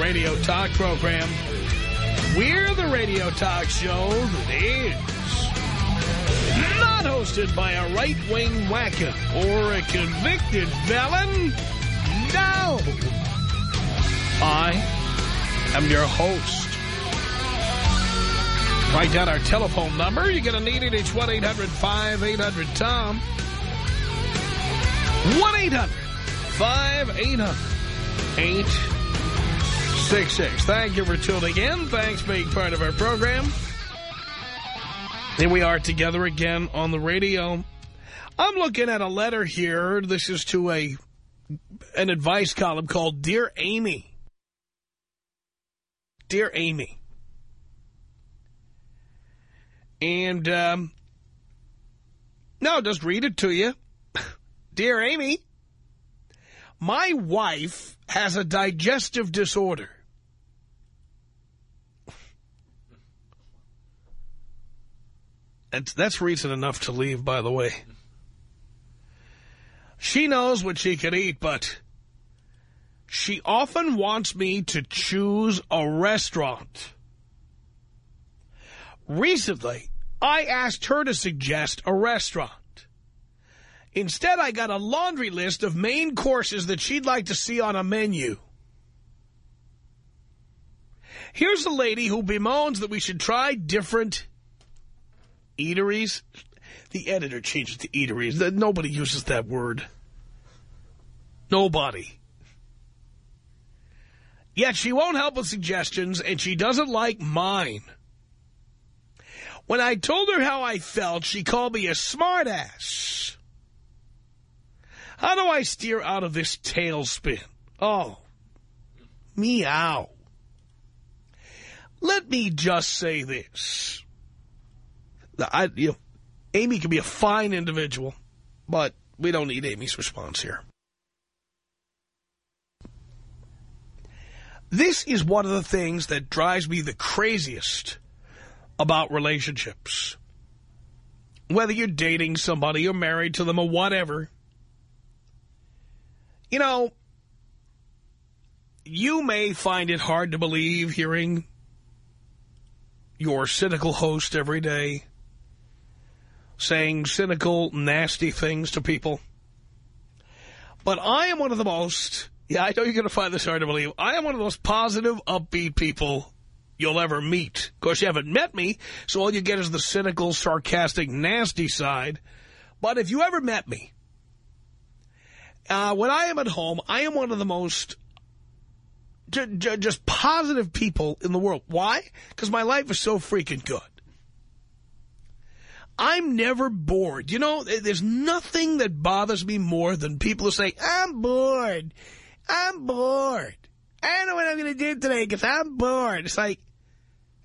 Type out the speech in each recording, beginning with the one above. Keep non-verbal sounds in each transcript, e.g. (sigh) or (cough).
radio talk program. We're the radio talk show that is not hosted by a right-wing whacker or a convicted felon. No! I am your host. Write down our telephone number. You're going to need it. It's 1-800-5800-TOM. 1-800-5800-866. Thank you for tuning in. Thanks for being part of our program. Here we are together again on the radio. I'm looking at a letter here. This is to a an advice column called Dear Amy. Dear Amy. And, um, no, just read it to you. (laughs) Dear Amy, my wife has a digestive disorder. That's, that's reason enough to leave, by the way. She knows what she can eat, but she often wants me to choose a restaurant. Recently, I asked her to suggest a restaurant. Instead, I got a laundry list of main courses that she'd like to see on a menu. Here's a lady who bemoans that we should try different eateries. The editor changes to eateries. Nobody uses that word. Nobody. Yet she won't help with suggestions, and she doesn't like mine. When I told her how I felt, she called me a smartass. How do I steer out of this tailspin? Oh, meow. Let me just say this. I, you know, Amy can be a fine individual, but we don't need Amy's response here. This is one of the things that drives me the craziest about relationships. Whether you're dating somebody or married to them or whatever, you know, you may find it hard to believe hearing your cynical host every day saying cynical, nasty things to people. But I am one of the most, yeah, I know you're going to find this hard to believe, I am one of the most positive, upbeat people you'll ever meet. Of course, you haven't met me, so all you get is the cynical, sarcastic, nasty side. But if you ever met me, uh, when I am at home, I am one of the most just positive people in the world. Why? Because my life is so freaking good. I'm never bored. You know, there's nothing that bothers me more than people who say, I'm bored. I'm bored. I don't know what I'm going to do today because I'm bored. It's like,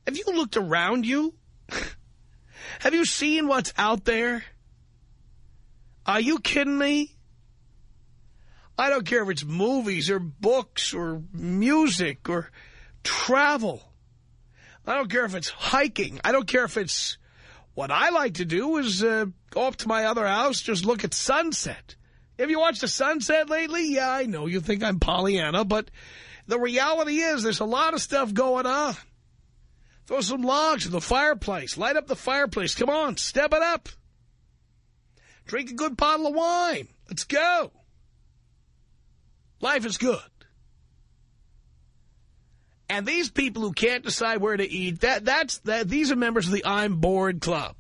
have you looked around you? (laughs) have you seen what's out there? Are you kidding me? I don't care if it's movies or books or music or travel. I don't care if it's hiking. I don't care if it's... What I like to do is uh, go up to my other house, just look at sunset. Have you watched the sunset lately? Yeah, I know you think I'm Pollyanna, but the reality is there's a lot of stuff going on. Throw some logs in the fireplace. Light up the fireplace. Come on, step it up. Drink a good bottle of wine. Let's go. Life is good. And these people who can't decide where to eat, that that's that. these are members of the I'm Bored Club.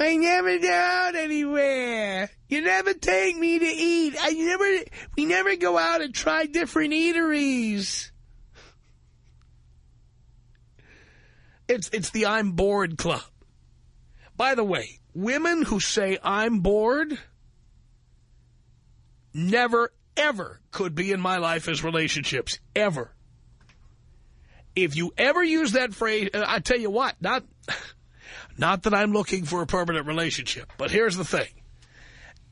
I never go out anywhere. You never take me to eat. I never, we never go out and try different eateries. It's, it's the I'm bored club. By the way, women who say I'm bored never, ever could be in my life as relationships. Ever. If you ever use that phrase, uh, I tell you what, not, (laughs) not that I'm looking for a permanent relationship, but here's the thing.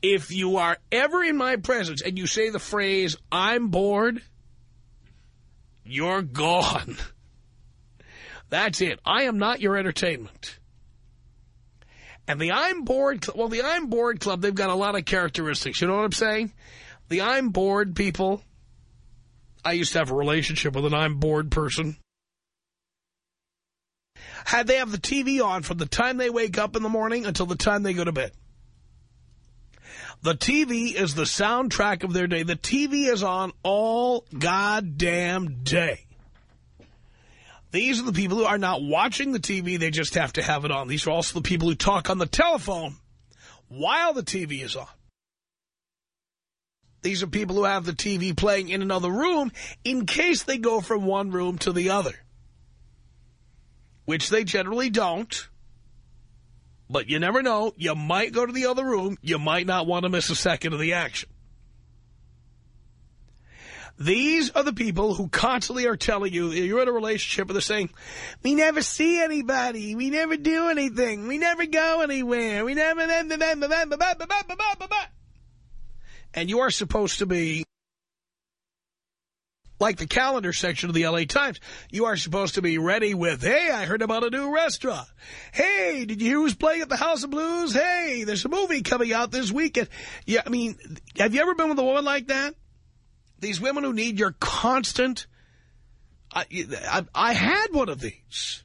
If you are ever in my presence and you say the phrase, I'm bored, you're gone. (laughs) That's it. I am not your entertainment. And the I'm bored, well, the I'm bored club, they've got a lot of characteristics. You know what I'm saying? The I'm bored people, I used to have a relationship with an I'm bored person. Had they have the TV on from the time they wake up in the morning until the time they go to bed. The TV is the soundtrack of their day. The TV is on all goddamn day. These are the people who are not watching the TV. They just have to have it on. These are also the people who talk on the telephone while the TV is on. These are people who have the TV playing in another room in case they go from one room to the other. Which they generally don't. But you never know. You might go to the other room. You might not want to miss a second of the action. These are the people who constantly are telling you you're in a relationship and they're saying, we never see anybody. We never do anything. We never go anywhere. We never... And you are supposed to be like the calendar section of the L.A. Times. You are supposed to be ready with, hey, I heard about a new restaurant. Hey, did you hear who's playing at the House of Blues? Hey, there's a movie coming out this weekend. Yeah, I mean, have you ever been with a woman like that? These women who need your constant... I, I, I had one of these.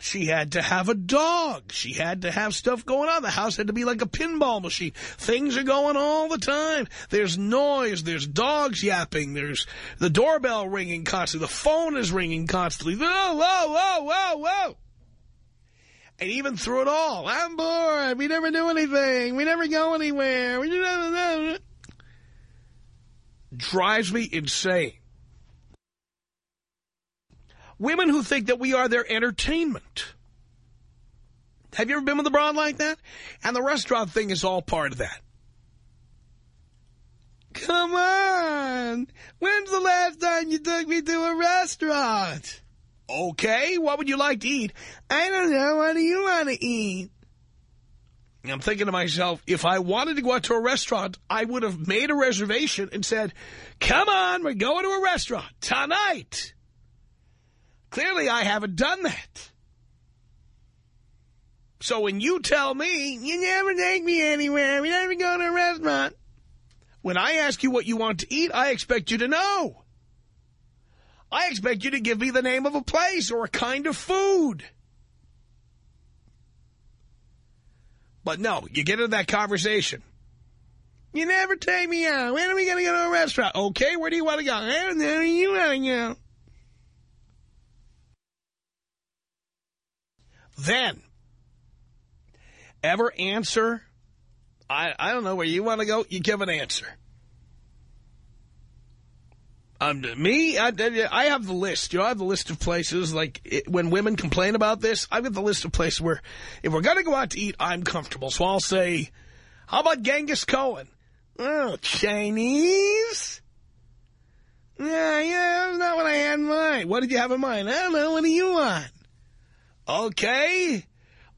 She had to have a dog. She had to have stuff going on. The house had to be like a pinball machine. Things are going all the time. There's noise. There's dogs yapping. There's the doorbell ringing constantly. The phone is ringing constantly. Whoa, whoa, whoa, whoa, whoa. And even through it all, I'm bored. We never do anything. We never go anywhere. We do drives me insane. Women who think that we are their entertainment. Have you ever been with a broad like that? And the restaurant thing is all part of that. Come on. When's the last time you took me to a restaurant? Okay, what would you like to eat? I don't know. What do you want to eat? I'm thinking to myself, if I wanted to go out to a restaurant, I would have made a reservation and said, come on, we're going to a restaurant tonight. Clearly, I haven't done that. So when you tell me, you never take me anywhere, we never go to a restaurant. When I ask you what you want to eat, I expect you to know. I expect you to give me the name of a place or a kind of food. But no, you get into that conversation. You never take me out. When are we going to go to a restaurant? Okay, where do you want to go? Where do you want to go? Then, ever answer, I, I don't know where you want to go, you give an answer. Um, me, I, I have the list. You know, I have the list of places, like, it, when women complain about this, I've got the list of places where, if we're going to go out to eat, I'm comfortable. So I'll say, how about Genghis Cohen? Oh, Chinese? Yeah, yeah, that's not what I had in mind. What did you have in mind? I don't know. What do you want? Okay,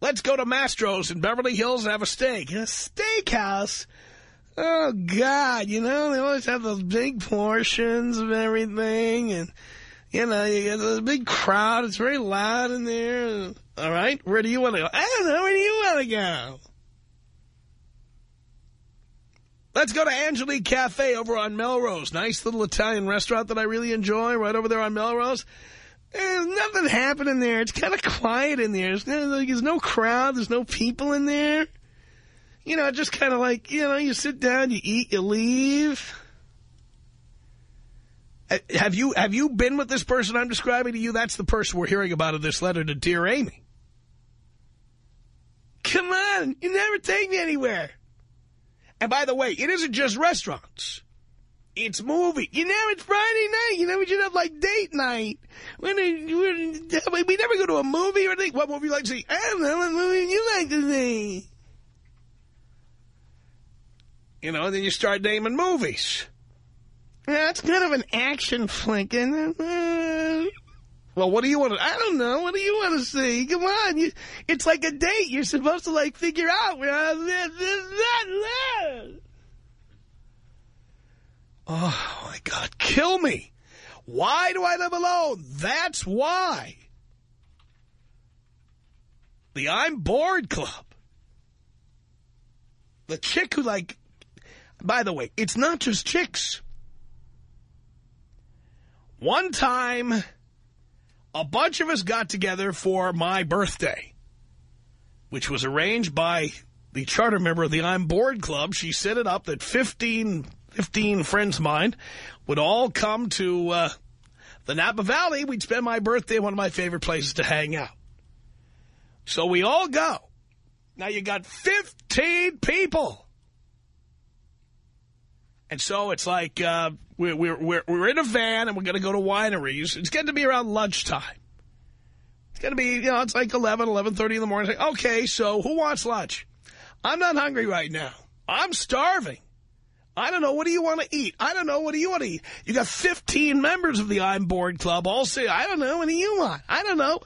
let's go to Mastro's in Beverly Hills and have a steak. A steakhouse? Oh, God, you know, they always have those big portions of everything, and, you know, you get a big crowd. It's very loud in there. All right, where do you want to go? I don't know, where do you want to go? Let's go to Angelique Cafe over on Melrose. Nice little Italian restaurant that I really enjoy right over there on Melrose. There's nothing happening there. It's kind of quiet in there. There's no, crowd. There's no people in there. You know, just kind of like, you know, you sit down, you eat, you leave. Uh, have you have you been with this person I'm describing to you? That's the person we're hearing about in this letter to Dear Amy. Come on, you never take me anywhere. And by the way, it isn't just restaurants. It's movie. You know, it's Friday night. You know, we should have, like, date night. When, when, we never go to a movie or anything. What movie you like to see? I don't know. What movie you like to see? You know, and then you start naming movies. Yeah, kind of an action flick. And, uh, Well, what do you want to, I don't know. What do you want to see? Come on. You, it's like a date. You're supposed to, like, figure out. Oh, my God. Kill me. Why do I live alone? That's why. The I'm Bored Club. The chick who, like, by the way, it's not just chicks. One time, a bunch of us got together for my birthday, which was arranged by the charter member of the I'm Bored Club. She set it up that 15, 15 friends of mine would all come to uh, the Napa Valley. We'd spend my birthday in one of my favorite places to hang out. So we all go. Now you got 15 people. And so it's like uh, we're, we're, we're in a van and we're going to go to wineries. It's getting to be around lunchtime. It's going to be, you know, it's like 11, 11.30 in the morning. Okay, so who wants lunch? I'm not hungry right now. I'm starving. I don't know. What do you want to eat? I don't know. What do you want to eat? You got 15 members of the I'm Bored Club all say, I don't know. What do you want? I don't know.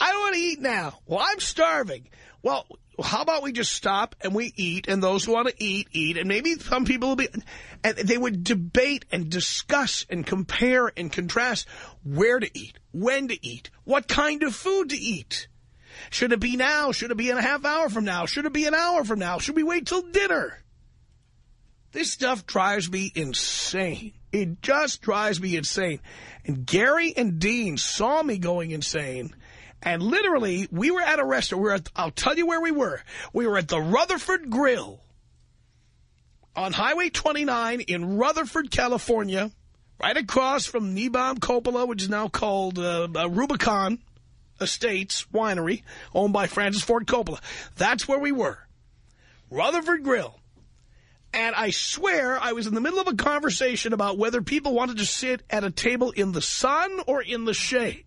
I don't want to eat now. Well, I'm starving. Well, how about we just stop and we eat, and those who want to eat, eat, and maybe some people will be... And they would debate and discuss and compare and contrast where to eat, when to eat, what kind of food to eat. Should it be now? Should it be in a half hour from now? Should it be an hour from now? Should we wait till dinner? This stuff drives me insane. It just drives me insane. And Gary and Dean saw me going insane and literally, we were at a restaurant. We were at, I'll tell you where we were. We were at the Rutherford Grill on Highway 29 in Rutherford, California, right across from Niebaum Coppola, which is now called uh, uh, Rubicon Estates Winery, owned by Francis Ford Coppola. That's where we were. Rutherford Grill. And I swear I was in the middle of a conversation about whether people wanted to sit at a table in the sun or in the shade.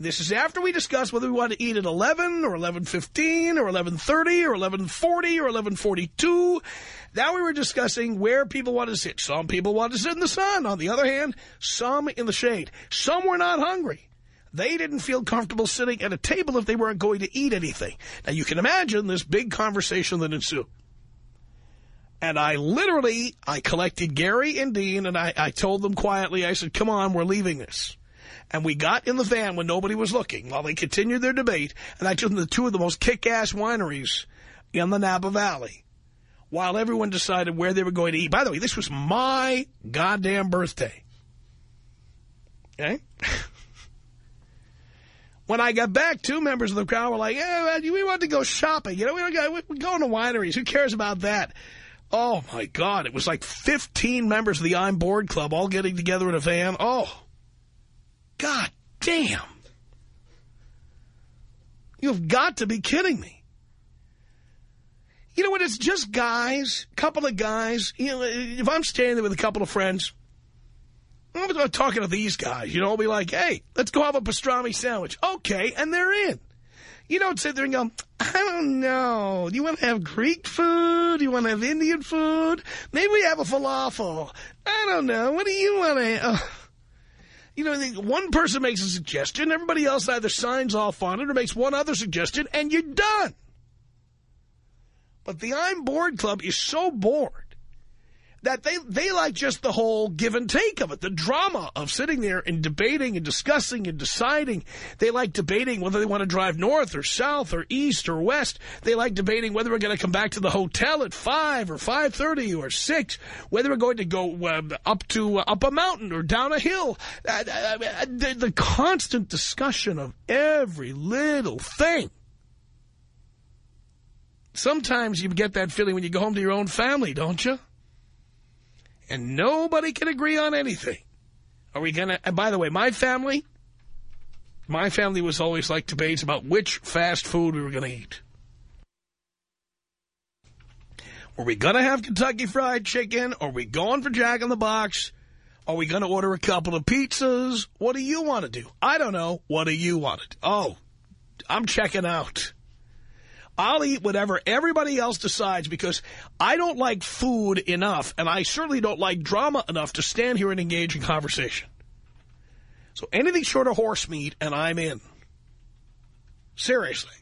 This is after we discussed whether we want to eat at 11 or 11.15 or 11.30 or 11.40 or 11.42. Now we were discussing where people want to sit. Some people want to sit in the sun. On the other hand, some in the shade. Some were not hungry. They didn't feel comfortable sitting at a table if they weren't going to eat anything. Now, you can imagine this big conversation that ensued. And I literally, I collected Gary and Dean, and I, I told them quietly, I said, come on, we're leaving this. And we got in the van when nobody was looking while they continued their debate. And I took them to two of the most kick-ass wineries in the Napa Valley while everyone decided where they were going to eat. By the way, this was my goddamn birthday. Okay? Eh? (laughs) when I got back, two members of the crowd were like, yeah, we want to go shopping. You know, we we're going to wineries. Who cares about that? Oh, my God. It was like 15 members of the I'm Bored Club all getting together in a van. Oh. God damn. You've got to be kidding me. You know what? It's just guys, couple of guys. You know, if I'm standing there with a couple of friends, I'm talking to these guys. You know, I'll be like, hey, let's go have a pastrami sandwich. Okay, and they're in. You don't sit there and go, I don't know. Do you want to have Greek food? Do you want to have Indian food? Maybe we have a falafel. I don't know. What do you want to... Uh, you know, one person makes a suggestion, everybody else either signs off on it or makes one other suggestion, and you're done. But the I'm Bored Club is so bored that they, they like just the whole give and take of it, the drama of sitting there and debating and discussing and deciding. They like debating whether they want to drive north or south or east or west. They like debating whether we're going to come back to the hotel at 5 or 5.30 or 6, whether we're going to go uh, up to uh, up a mountain or down a hill. Uh, uh, uh the, the constant discussion of every little thing. Sometimes you get that feeling when you go home to your own family, don't you? And nobody can agree on anything. Are we going to, and by the way, my family, my family was always like debates about which fast food we were going to eat. Were we going to have Kentucky Fried Chicken? Are we going for Jack in the Box? Are we going to order a couple of pizzas? What do you want to do? I don't know. What do you want to do? Oh, I'm checking out. I'll eat whatever everybody else decides because I don't like food enough, and I certainly don't like drama enough to stand here and engage in conversation. So anything short of horse meat, and I'm in. Seriously.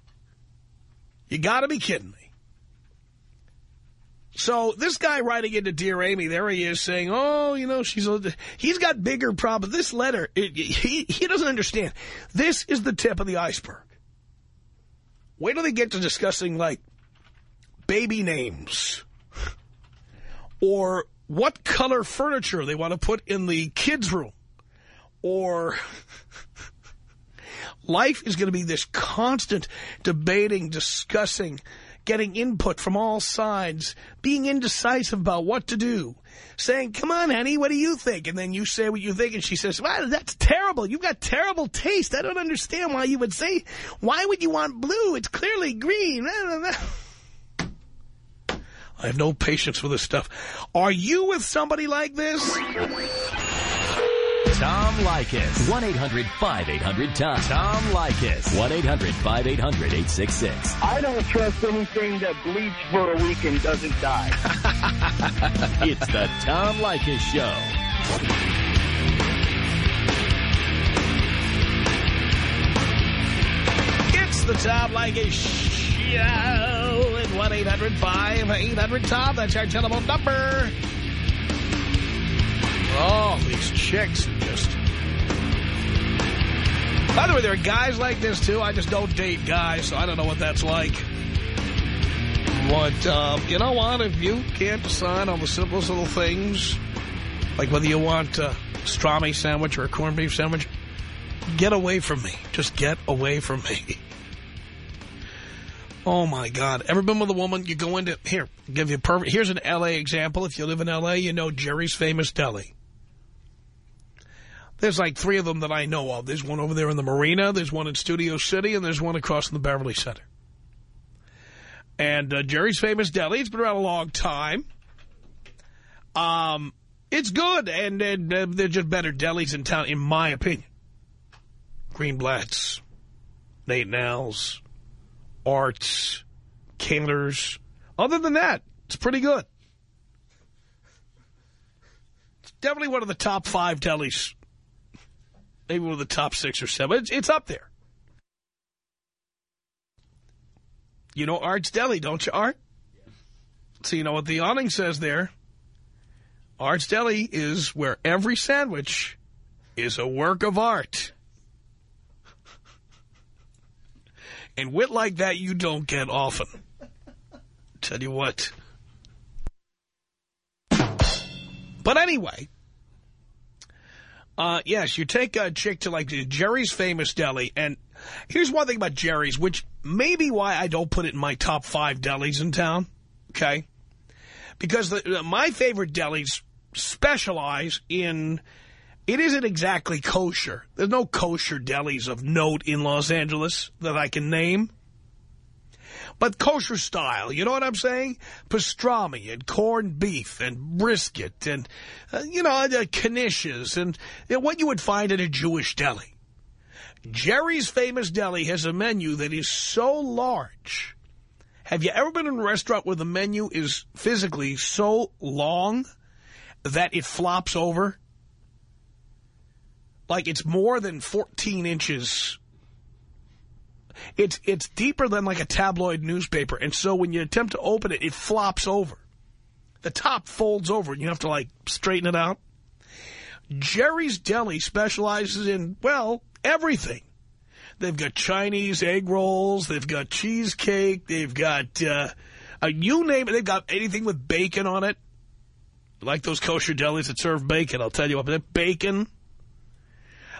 You got to be kidding me. So this guy writing into Dear Amy, there he is saying, oh, you know, she's a, he's got bigger problems. This letter, it, he, he doesn't understand. This is the tip of the iceberg. Wait till they get to discussing, like, baby names. Or what color furniture they want to put in the kids' room. Or (laughs) life is going to be this constant debating, discussing, getting input from all sides, being indecisive about what to do, saying, come on, honey, what do you think? And then you say what you think, and she says, wow, that's terrible. You've got terrible taste. I don't understand why you would say, why would you want blue? It's clearly green. (laughs) I have no patience for this stuff. Are you with somebody like this? Tom Leykis. 1-800-5800-TOM. Tom Leykis. 1-800-5800-866. I don't trust anything that bleeds for a week and doesn't die. (laughs) it's the Tom Leykis Show. It's the Tom Leykis Show at 1-800-5800-TOM. That's our telephone number. Oh, these chicks just... By the way, there are guys like this, too. I just don't date guys, so I don't know what that's like. But, uh, you know what? If you can't decide on the simplest little things, like whether you want a pastrami sandwich or a corned beef sandwich, get away from me. Just get away from me. (laughs) Oh, my God. Ever been with a woman? You go into... Here, give you a perfect... Here's an L.A. example. If you live in L.A., you know Jerry's Famous Deli. There's like three of them that I know of. There's one over there in the Marina, there's one in Studio City, and there's one across in the Beverly Center. And uh, Jerry's Famous Deli, it's been around a long time. Um, It's good, and, and uh, they're just better delis in town, in my opinion. Greenblatt's, Nate 'n Al's, Arts, Kaler's. Other than that, it's pretty good. It's definitely one of the top five delis maybe one of the top six or seven. It's, it's up there. You know Art's Deli, don't you, Art? So you know what the awning says there. Art's Deli is where every sandwich is a work of art. And wit like that you don't get often. Tell you what. But anyway, uh, yes, you take a chick to like Jerry's Famous Deli, and here's one thing about Jerry's, which may be why I don't put it in my top five delis in town, okay? Because the, my favorite delis specialize in, it isn't exactly kosher. There's no kosher delis of note in Los Angeles that I can name. But kosher style, you know what I'm saying? Pastrami and corned beef and brisket and, uh, you know, uh, knishes and you know, what you would find in a Jewish deli. Jerry's Famous Deli has a menu that is so large. Have you ever been in a restaurant where the menu is physically so long that it flops over? Like it's more than 14 inches it's it's deeper than like a tabloid newspaper, and so when you attempt to open it, it flops over. The top folds over, and you have to, like, straighten it out. Jerry's Deli specializes in, well, everything. They've got Chinese egg rolls. They've got cheesecake. They've got, uh, uh, you name it. They've got anything with bacon on it. Like those kosher delis that serve bacon, I'll tell you what. Bacon.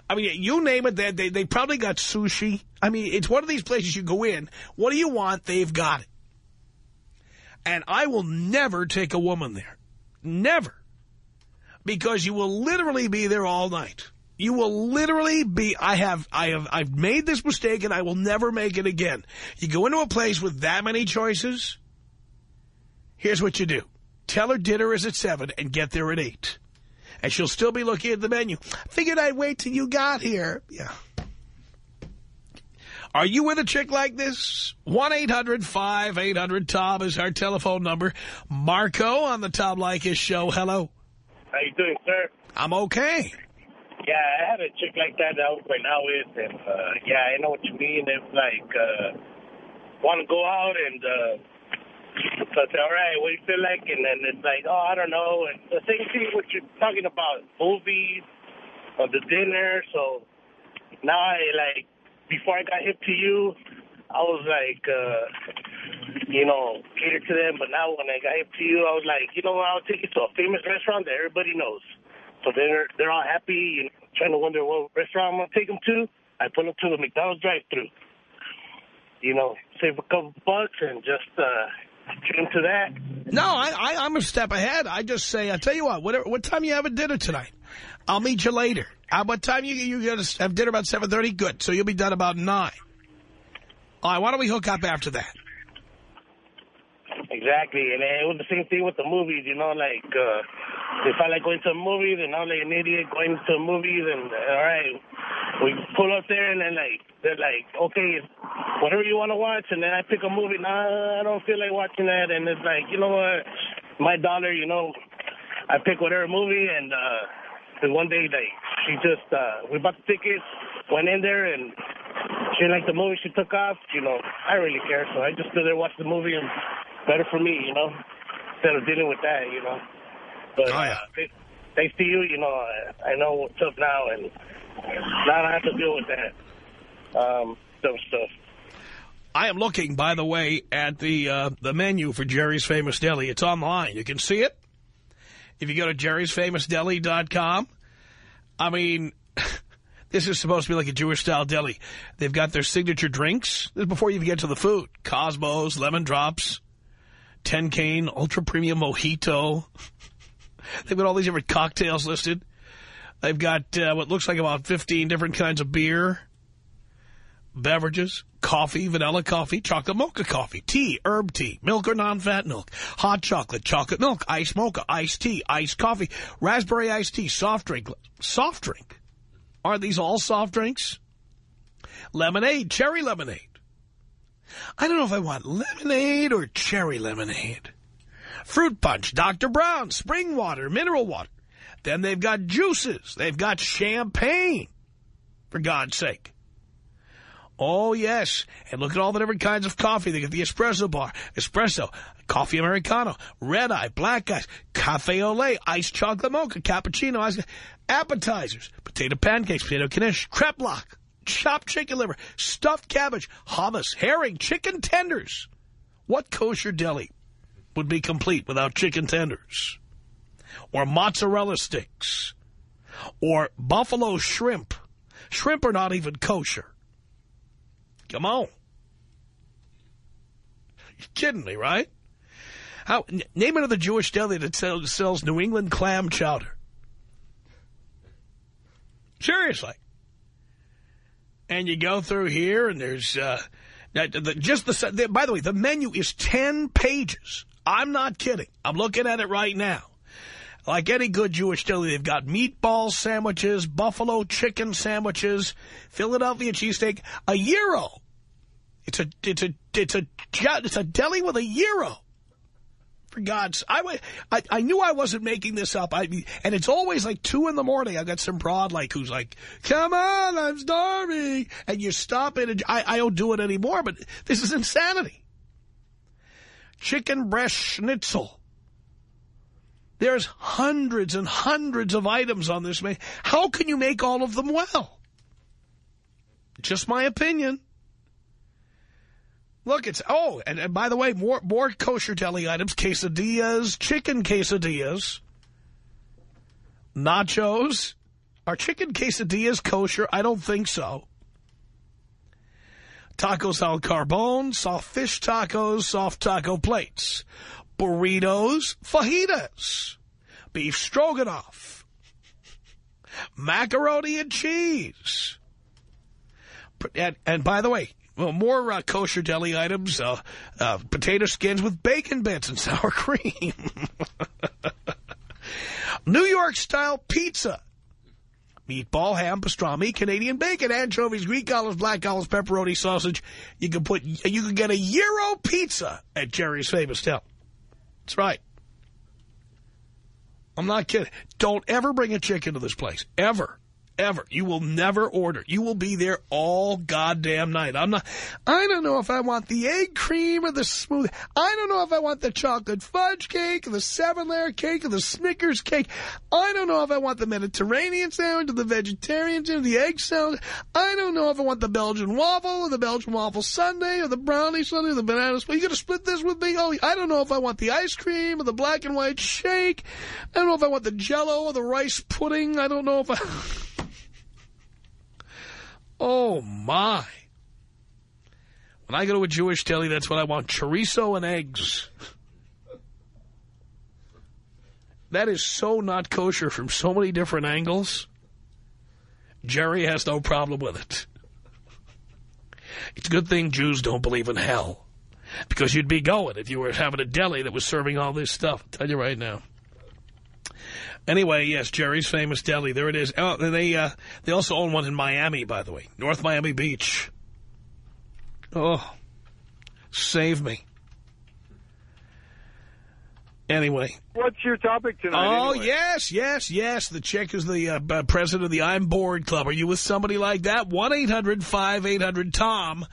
I mean, you name it, they, they, they probably got sushi. I mean, it's one of these places you go in. What do you want? They've got it. And I will never take a woman there. Never. Because you will literally be there all night. You will literally be, I have, I have, I've made this mistake and I will never make it again. You go into a place with that many choices, here's what you do. Tell her dinner is at 7 and get there at 8 and she'll still be looking at the menu. Figured I'd wait till you got here. Yeah. Are you with a chick like this? 1-800-5800-TOM is our telephone number. Marco on the Tom Leykis show. Hello. How you doing, sir? I'm okay. Yeah, I had a chick like that that I went out with, and uh, yeah, I know what you mean. It's like uh, want to go out and uh, so I say, all right, what do you feel like? And then it's like, oh, I don't know. And the same thing what you're talking about, movies or the dinner. So now I like before I got hip to you, I was like, uh, you know, cater to them. But now when I got hip to you, I was like, you know what? I'll take you to a famous restaurant that everybody knows. So they're they're all happy and trying to wonder what restaurant I'm gonna take them to. I put them to the McDonald's drive-through. You know, save a couple bucks and just uh, treat to that. No, I, I, I'm a step ahead. I just say, I tell you what, whatever, what time you having dinner tonight? I'll meet you later. Uh, what time you you going to have dinner about 7.30? Good. So you'll be done about 9. All right, why don't we hook up after that? Exactly, and it was the same thing with the movies, you know, like, uh, if I like going to a movie, then I'm like an idiot going to a movie, then, all right, we pull up there, and then, like, they're like, okay, whatever you want to watch, and then I pick a movie, nah, I don't feel like watching that, and it's like, you know what, my daughter, you know, I pick whatever movie, and, uh, and one day, like, she just, uh, we bought the tickets, went in there, and she didn't like the movie, she took off, you know, I really care, so I just stood there, watched the movie, and better for me, you know, instead of dealing with that, you know. But Oh, yeah. uh, thanks to you, you know, I, I know what's up now, and now I have to deal with that um, dumb stuff. I am looking, by the way, at the uh, the menu for Jerry's Famous Deli. It's online. You can see it. If you go to jerry'sfamousdeli.com, I mean, (laughs) this is supposed to be like a Jewish-style deli. They've got their signature drinks. Before you even get to the food. Cosmos, Lemon Drops, 10 Cane, Ultra Premium Mojito. (laughs) They've got all these different cocktails listed. They've got uh, what looks like about 15 different kinds of beer beverages, coffee, vanilla coffee, chocolate mocha coffee, tea, herb tea, milk or non-fat milk, hot chocolate, chocolate milk, ice mocha, iced tea, iced coffee, raspberry iced tea, soft drink. Soft drink? Are these all soft drinks? Lemonade, cherry lemonade. I don't know if I want lemonade or cherry lemonade. Fruit punch, Dr. Brown, spring water, mineral water. Then they've got juices. They've got champagne, for God's sake. Oh, yes. And look at all the different kinds of coffee. They get the espresso bar, espresso, coffee Americano, red eye, black ice, cafe au lait, iced chocolate mocha, cappuccino, ice, appetizers, potato pancakes, potato knish, crepe block, chopped chicken liver, stuffed cabbage, hummus, herring, chicken tenders. What kosher deli would be complete without chicken tenders? Or mozzarella sticks? Or buffalo shrimp? Shrimp are not even kosher. Come on. You're kidding me, right? How, name another Jewish deli that sells, sells New England clam chowder. Seriously. And you go through here, and there's uh, just the. By the way, the menu is ten pages. I'm not kidding. I'm looking at it right now. Like any good Jewish deli, they've got meatball sandwiches, buffalo chicken sandwiches, Philadelphia cheesesteak, a gyro. It's a it's a it's a it's a deli with a gyro. For God's, I, I I knew I wasn't making this up. I and it's always like two in the morning. I got some broad like who's like, "Come on, I'm starving," and you stop it. And I I don't do it anymore, but this is insanity. Chicken breast schnitzel. There's hundreds and hundreds of items on this menu. How can you make all of them well? Just my opinion. Look, it's, oh, and, and by the way, more, more kosher deli items, quesadillas, chicken quesadillas, nachos. Are chicken quesadillas kosher? I don't think so. Tacos al carbone, soft fish tacos, soft taco plates, burritos, fajitas, beef stroganoff, macaroni and cheese. And, and by the way, well, more uh, kosher deli items, uh, uh, potato skins with bacon bits and (laughs) sour cream. New York-style pizza. Meatball, ham, pastrami, Canadian bacon, anchovies, Greek olives, black olives, pepperoni, sausage. You can put, you can get a gyro pizza at Jerry's Famous Deli. That's right. I'm not kidding. Don't ever bring a chicken to this place. Ever. Ever. You will never order. You will be there all goddamn night. I'm not, I don't know if I want the egg cream or the smooth. I don't know if I want the chocolate fudge cake or the seven-layer cake or the Snickers cake. I don't know if I want the Mediterranean sandwich or the vegetarian sandwich, the egg salad. I don't know if I want the Belgian waffle or the Belgian waffle sundae or the brownie sundae or the banana split. You going to split this with me? Oh, I don't know if I want the ice cream or the black and white shake. I don't know if I want the jello or the rice pudding. I don't know if I... (laughs) Oh, my. When I go to a Jewish deli, that's what I want, chorizo and eggs. That is so not kosher from so many different angles. Jerry has no problem with it. It's a good thing Jews don't believe in hell. Because you'd be going if you were having a deli that was serving all this stuff. I'll tell you right now. Anyway, yes, Jerry's Famous Deli. There it is. Oh, they uh, they also own one in Miami, by the way. North Miami Beach. Oh, save me. Anyway. What's your topic tonight? Oh, anyway? yes, yes, yes. The chick is the uh, president of the I'm Bored Club. Are you with somebody like that? 1-800-5800-TOM.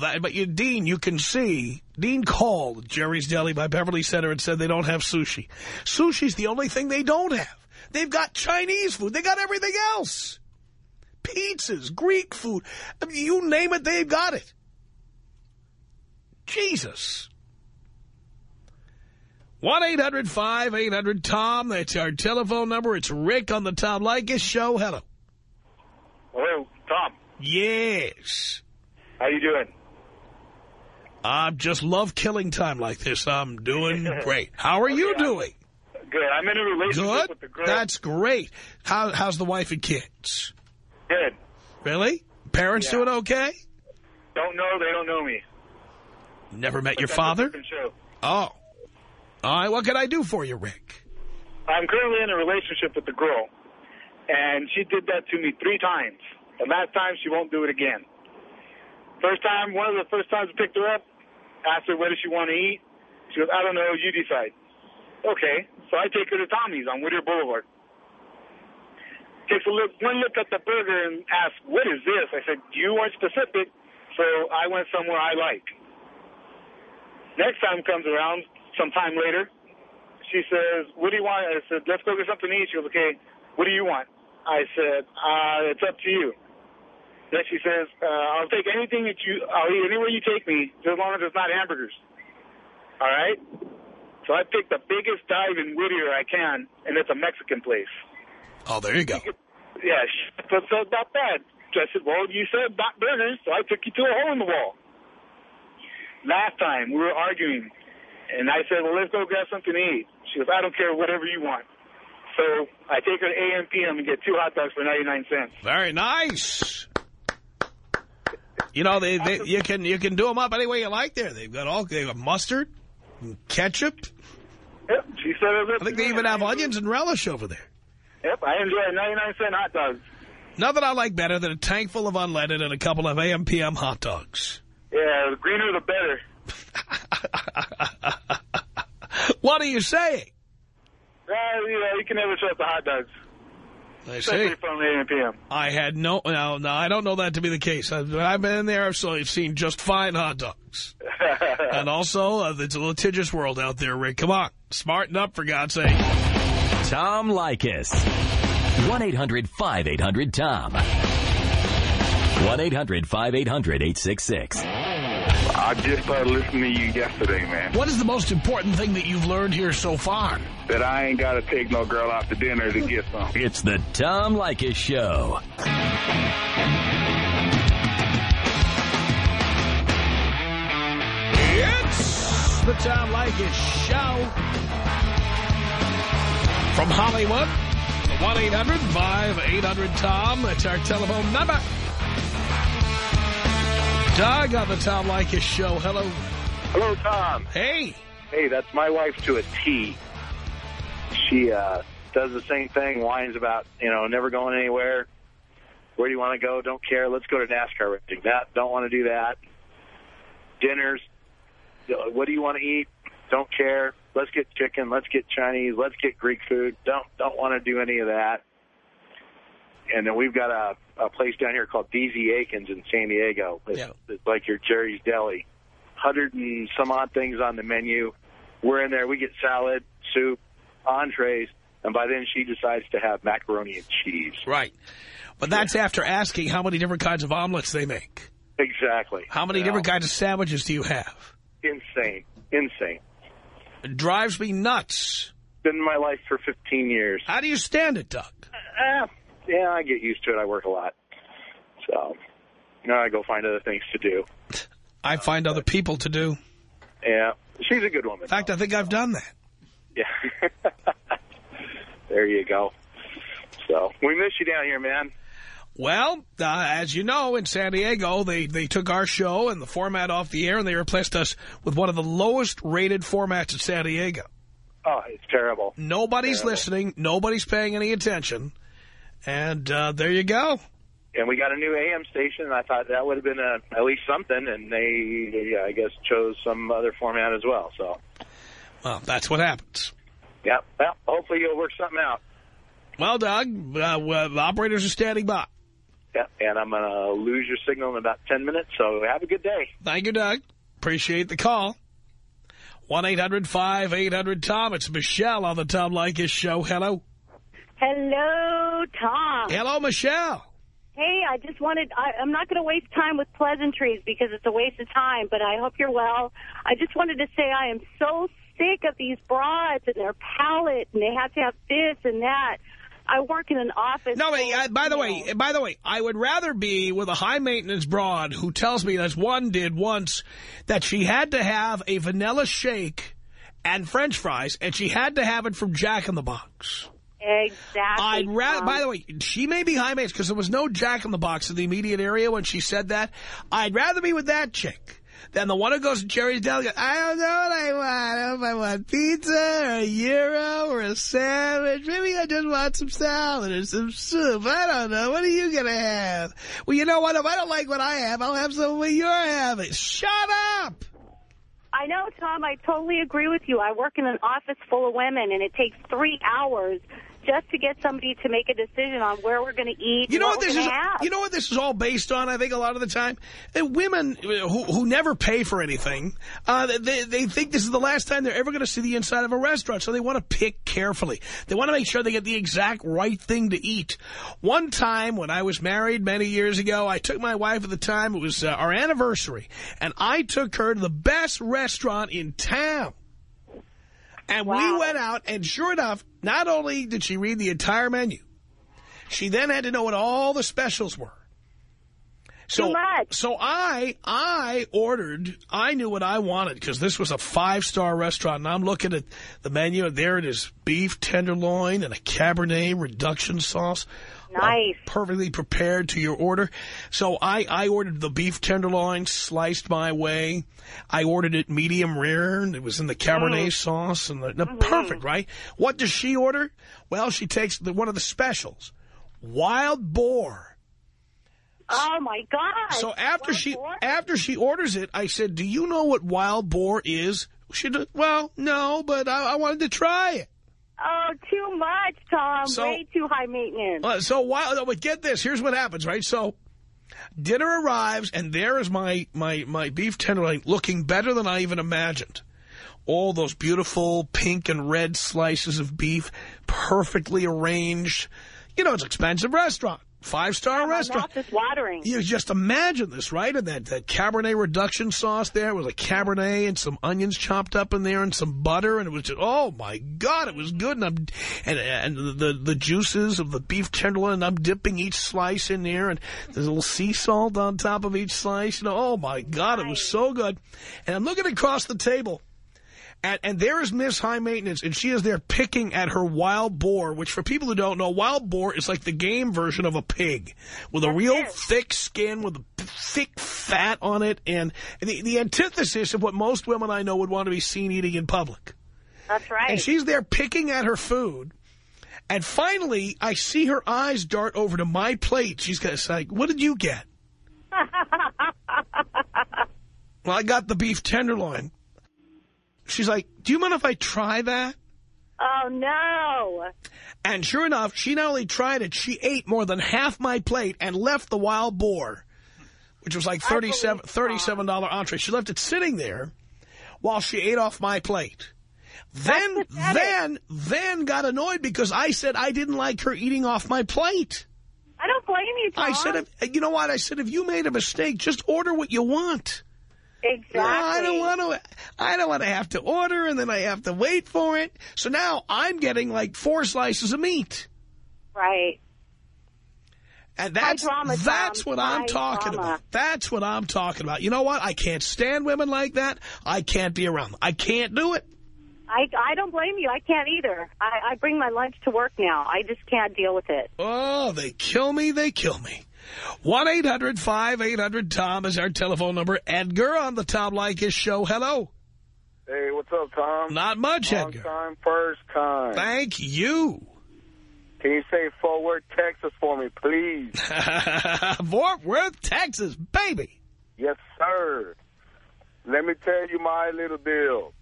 But you, Dean, you can see, Dean called Jerry's Deli by Beverly Center and said they don't have sushi. Sushi's the only thing they don't have. They've got Chinese food. They got everything else. Pizzas, Greek food. I mean, you name it, they've got it. Jesus. 1-800-5800-TOM. That's our telephone number. It's Rick on the Tom Leykis show. Hello. Hello, Tom. Yes. How you doing? I just love killing time like this. I'm doing (laughs) great. How are you Okay, doing? Good. I'm in a relationship Good? with the girl. That's great. How, how's the wife and kids? good. Really? Parents Yeah. doing okay? Don't know. They don't know me. Never met your father? Oh. All right, what can I do for you, Rick? I'm currently in a relationship with the girl, and she did that to me three times. And last time, she won't do it again. First time, one of the first times I picked her up, asked her what does she want to eat. She goes, I don't know, you decide. Okay, so I take her to Tommy's on Whittier Boulevard. Takes a look, one look at the burger and asks, what is this? I said, you weren't specific, so I went somewhere I like. Next time comes around, some time later, she says, what do you want? I said, let's go get something to eat. She goes, okay, what do you want? I said, uh, it's up to you. Then she says, uh, I'll take anything that you, I'll eat anywhere you take me, as long as it's not hamburgers. All right? So I picked the biggest dive in Whittier I can, and it's a Mexican place. Oh, there you go. Yeah, she not bad. So I said, well, you said not burgers, so I took you to a hole in the wall. Last time, we were arguing, and I said, well, let's go grab something to eat. She goes, I don't care, whatever you want. So I take her to AM PM and get two hot dogs for 99 cents. Very nice. You know, they, they you can you can do them up any way you like there. They've got all they've got mustard, and ketchup. Yep, she said it I think they even have onions and relish over there. Yep, I enjoy 99 cent hot dogs. Nothing I like better than a tank full of unleaded and a couple of AM PM hot dogs. Yeah, the greener the better. (laughs) what are you saying? Well, you know, you can never trust the hot dogs, I especially see. from AM PM. I had no, no, no, I don't know that to be the case. I've, I've been in there, so I've seen just fine hot dogs. (laughs) and also, uh, it's a litigious world out there, Rick. Come on, smarten up, for God's sake. Tom Leykis. 1-800-5800-TOM. 1-800-5800-866. I just started listening to you yesterday, man. What is the most important thing that you've learned here so far? That I ain't got to take no girl out to dinner to get some. It's the Tom Leykis Show. It's the Tom Leykis Show. From Hollywood, the 1-800-5800-TOM. That's our telephone number. Doug on the Tom Leykis Show. Hello. Hello, Tom. Hey. Hey, that's my wife to a T. She uh, does the same thing, whines about, you know, never going anywhere. Where do you want to go? Don't care. Let's go to NASCAR racing. That don't want to do that. Dinners. What do you want to eat? Don't care. Let's get chicken. Let's get Chinese. Let's get Greek food. Don't don't want to do any of that. And then we've got a, a place down here called DZ Akin's in San Diego. It's, Yeah. it's like your Jerry's Deli. Hundred and some odd things on the menu. We're in there. We get salad, soup, entrees, and by then she decides to have macaroni and cheese. Right. But that's after asking how many different kinds of omelets they make. Exactly. How many You different know, kinds of sandwiches do you have? Insane. Insane. It drives me nuts. Been in my life for 15 years. How do you stand it, Doug? Uh, yeah, I get used to it. I work a lot. So, now I go find other things to do. I find other people to do. Yeah, she's a good woman. In fact, I think I've done that. Yeah. (laughs) there you go. So, we miss you down here, man. Well, uh, as you know, in San Diego, they, they took our show and the format off the air, and they replaced us with one of the lowest-rated formats in San Diego. Oh, it's terrible. Nobody's Terrible. listening. Nobody's paying any attention. And uh, there you go. And we got a new AM station, and I thought that would have been a, at least something, and they, they, I guess, chose some other format as well. So, Well, that's what happens. yeah, well, hopefully you'll work something out. Well, Doug, uh, well, the operators are standing by. Yeah, and I'm going to lose your signal in about 10 minutes, so have a good day. Thank you, Doug. Appreciate the call. 1-800-5800-TOM. It's Michelle on the Tom Leykis show. Hello. Hello, Tom. Hello, Michelle. Hey, I just wanted, I, I'm not going to waste time with pleasantries because it's a waste of time, but I hope you're well. I just wanted to say I am so sick of these broads and their palate, and they have to have this and that. I work in an office. No, wait, full uh, by the way, by the way, I would rather be with a high-maintenance broad who tells me, as one did once, that she had to have a vanilla shake and French fries, and she had to have it from Jack in the Box. Exactly. I'd rather, by the way, she may be high maintenance because there was no Jack in the Box in the immediate area when she said that. I'd rather be with that chick than the one who goes to Jerry's Deli. goes, I don't know what I want. If I want pizza or a gyro or a sandwich. Maybe I just want some salad or some soup. I don't know. What are you going to have? Well, you know what? If I don't like what I have, I'll have some of what you're having. Shut up! I know, Tom. I totally agree with you. I work in an office full of women, and it takes three hours just to get somebody to make a decision on where we're going to eat. You know what, what this is? have. You know what this is all based on? I think a lot of the time, women who who never pay for anything, uh, they they think this is the last time they're ever going to see the inside of a restaurant, so they want to pick carefully. They want to make sure they get the exact right thing to eat. One time when I was married many years ago, I took my wife at the time. It was uh, our anniversary, and I took her to the best restaurant in town. And we went out, and sure enough, not only did she read the entire menu, she then had to know what all the specials were. So, so I, I ordered, I knew what I wanted because this was a five-star restaurant and I'm looking at the menu and there it is, beef tenderloin and a Cabernet reduction sauce. Nice. Perfectly prepared to your order. So I, I ordered the beef tenderloin sliced my way. I ordered it medium rare and it was in the Cabernet Mm. sauce and the, the Mm-hmm. perfect, right? What does she order? Well, she takes the, one of the specials, wild boar. Oh, my God. So after Wild she boar? after she orders it, I said, "Do you know what wild boar is?" She did, well, no, but I, I wanted to try it. Oh, too much, Tom. So- Way too high maintenance. Uh, so but get this. Here's what happens, right? So dinner arrives, and there is my my my beef tenderloin, looking better than I even imagined. All those beautiful pink and red slices of beef, perfectly arranged. You know, it's an expensive restaurant, five star oh, My restaurant. mouth is watering. You just imagine this, right? And that, that Cabernet reduction sauce there was a Cabernet and some onions chopped up in there and some butter. And it was just, oh, my God, it was good. And, I'm, and, and the, the juices of the beef tenderloin, and I'm dipping each slice in there. And there's a little sea salt on top of each slice. You know, oh, my God, it was so good. And I'm looking across the table. And, and there is Miss High Maintenance, and she is there picking at her wild boar, which for people who don't know, wild boar is like the game version of a pig, with a real thick skin, with a thick fat on it, and the, the antithesis of what most women I know would want to be seen eating in public. That's right. And she's there picking at her food. And finally, I see her eyes dart over to my plate. She's going to say, what did you get? (laughs) well, I got the beef tenderloin. She's like, do you mind if I try that? Oh, no. And sure enough, she not only tried it, she ate more than half my plate and left the wild boar, which was like 37 $37 entree. She left it sitting there while she ate off my plate. Then, then, then got annoyed because I said I didn't like her eating off my plate. I don't blame you, Tom. I said, if, you know what? I said, if you made a mistake, just order what you want. Exactly. I don't want to. I don't want to have to order, and then I have to wait for it. So now I'm getting like four slices of meat, Right. and that's drama, Tom. that's what I'm talking drama. about. That's what I'm talking about. You know what? I can't stand women like that. I can't be around them. I can't do it. I, I don't blame you. I can't either. I, I bring my lunch to work now. I just can't deal with it. Oh, they kill me. They kill me. 1-800-5800-TOM is our telephone number. Edgar on the Tom Leykis show. Hello. Hey, what's up, Tom? Not much, Long Edgar. time, first time. Thank you. Can you say Fort Worth, Texas for me, please? (laughs) Fort Worth, Texas, baby. yes, sir. Let me tell you my little deal.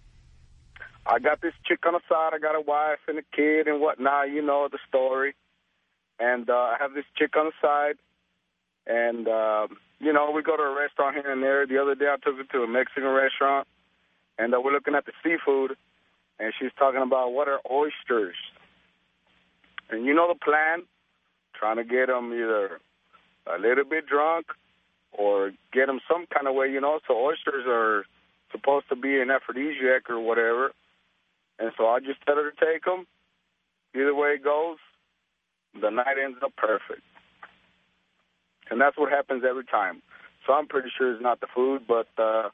I got this chick on the side. I got a wife and a kid and whatnot. You know the story. And uh, I have this chick on the side. And, uh, you know, we go to a restaurant here and there. The other day I took her to a Mexican restaurant. And uh, we're looking at the seafood. And she's talking about what are oysters. And you know the plan? Trying to get them either a little bit drunk or get them some kind of way, you know. So oysters are supposed to be an aphrodisiac or whatever. And so I just tell her to take them. Either way it goes, the night ends up perfect. And that's what happens every time. So I'm pretty sure it's not the food, but uh,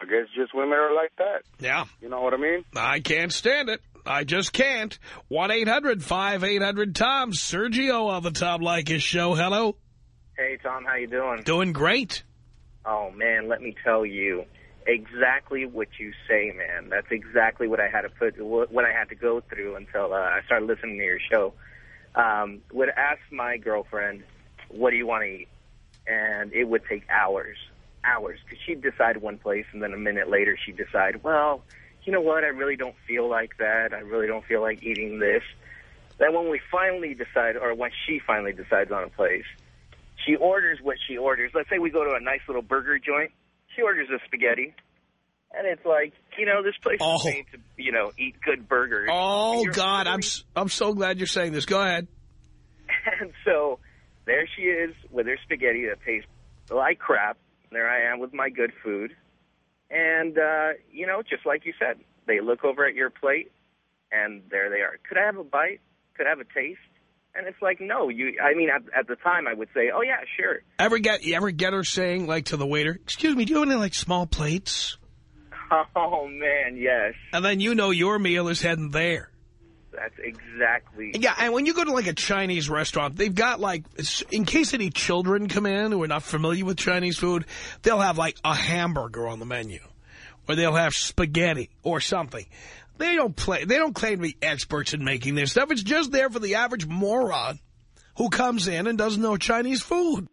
I guess just women are like that. Yeah, You know what I mean? I can't stand it. I just can't. 1-800-5800-TOM. Sergio on the Tom Leykis show. Hello. Hey, Tom, how you doing? Doing great. Oh, man, let me tell you exactly what you say, man. That's exactly what I had to put, what I had to go through until uh, I started listening to your show. Um, would ask my girlfriend, what do you want to eat? And it would take hours, hours, because she'd decide one place, and then a minute later she'd decide, well, you know what, I really don't feel like that. I really don't feel like eating this. Then when we finally decide, or when she finally decides on a place, she orders what she orders. Let's say we go to a nice little burger joint. She orders a spaghetti. And it's like, you know, this place Oh. is made to, you know, eat good burgers. Oh, God, I'm, I'm so glad you're saying this. Go ahead. (laughs) And so there she is with her spaghetti that tastes like crap. There I am with my good food. And, uh, you know, just like you said, they look over at your plate, and there they are. Could I have a bite? Could I have a taste? And it's like, no. You. I mean, at, at the time, I would say, oh, yeah, sure. Ever get you ever get her saying, like, to the waiter, excuse me, do you have any, like, small plates? (laughs) Oh, man, yes. And then you know your meal is heading there. That's exactly. Yeah, and when you go to, like, a Chinese restaurant, they've got, like, in case any children come in who are not familiar with Chinese food, they'll have, like, a hamburger on the menu. Or they'll have spaghetti or something. They don't play. They don't claim to be experts in making this stuff. It's just there for the average moron who comes in and doesn't know Chinese food.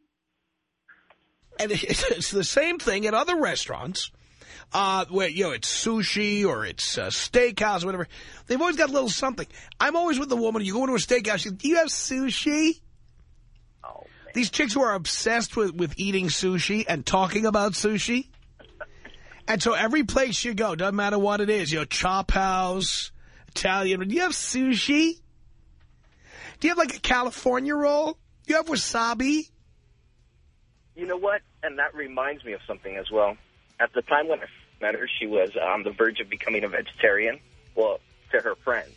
And (laughs) it's the same thing at other restaurants. Uh, where, you know, it's sushi or it's uh, steakhouse or whatever. They've always got a little something. I'm always with the woman. You go into a steakhouse, she goes, do you have sushi? Oh, man. These chicks who are obsessed with, with eating sushi and talking about sushi. (laughs) And so every place you go, doesn't matter what it is, you know, chop house, Italian, do you have sushi? Do you have like a California roll? Do you have wasabi? You know what? And that reminds me of something as well. At the time when I met her, she was on the verge of becoming a vegetarian. Well, to her friends.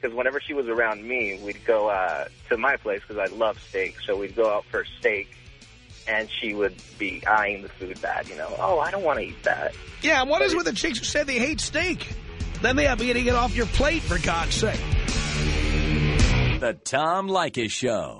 Because whenever she was around me, we'd go uh, to my place because I love steak. So we'd go out for steak, and she would be eyeing the food bad. You know, oh, I don't want to eat that. Yeah, and what is with the chicks who say they hate steak? Then they have to eating it off your plate, for God's sake. The Tom Leykis Show.